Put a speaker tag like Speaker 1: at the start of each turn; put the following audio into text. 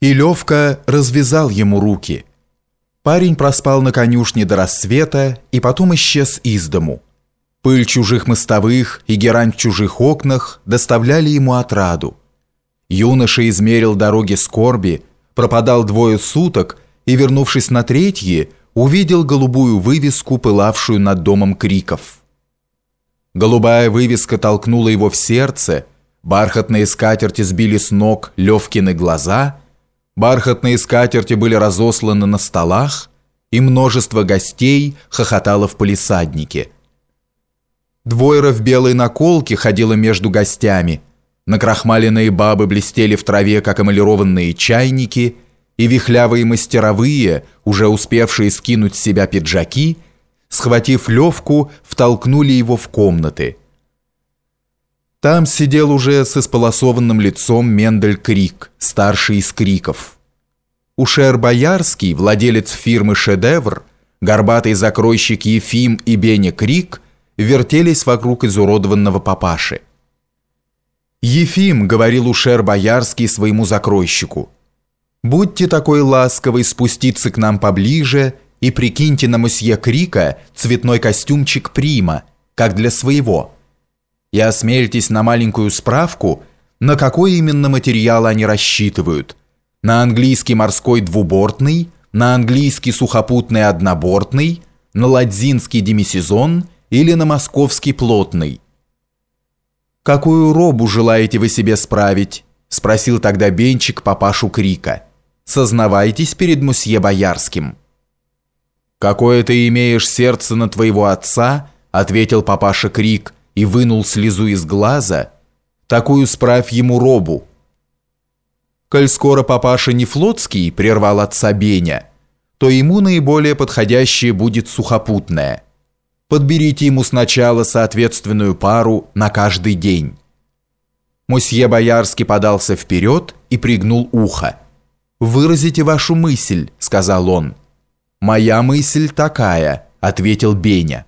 Speaker 1: И Левка развязал ему руки. Парень проспал на конюшне до рассвета и потом исчез из дому. Пыль чужих мостовых и герань в чужих окнах доставляли ему отраду. Юноша измерил дороги скорби, пропадал двое суток и, вернувшись на третьи, увидел голубую вывеску, пылавшую над домом криков. Голубая вывеска толкнула его в сердце, бархатные скатерти сбили с ног Левкины глаза — Бархатные скатерти были разосланы на столах, и множество гостей хохотало в полисаднике. Двойра в белой наколке ходила между гостями. Накрахмаленные бабы блестели в траве, как эмалированные чайники, и вихлявые мастеровые, уже успевшие скинуть с себя пиджаки, схватив Левку, втолкнули его в комнаты. Там сидел уже с исполосованным лицом Мендель Крик, старший из Криков. Ушер Боярский, владелец фирмы «Шедевр», горбатый закройщик Ефим и Беня Крик вертелись вокруг изуродованного папаши. «Ефим», — говорил Ушер Боярский своему закройщику, «будьте такой ласковый спуститься к нам поближе и прикиньте на мосье Крика цветной костюмчик Прима, как для своего» и осмельтесь на маленькую справку, на какой именно материал они рассчитывают. На английский морской двубортный, на английский сухопутный однобортный, на ладзинский демисезон или на московский плотный. «Какую робу желаете вы себе справить?» – спросил тогда Бенчик папашу Крика. «Сознавайтесь перед мусье Боярским». «Какое ты имеешь сердце на твоего отца?» – ответил папаша Крик – и вынул слезу из глаза, такую справь ему робу. Коль скоро папаша не флотский, прервал отца Беня, то ему наиболее подходящее будет сухопутное. Подберите ему сначала соответственную пару на каждый день. Мосье Боярский подался вперед и пригнул ухо. «Выразите вашу мысль», — сказал он. «Моя мысль такая», — ответил Беня.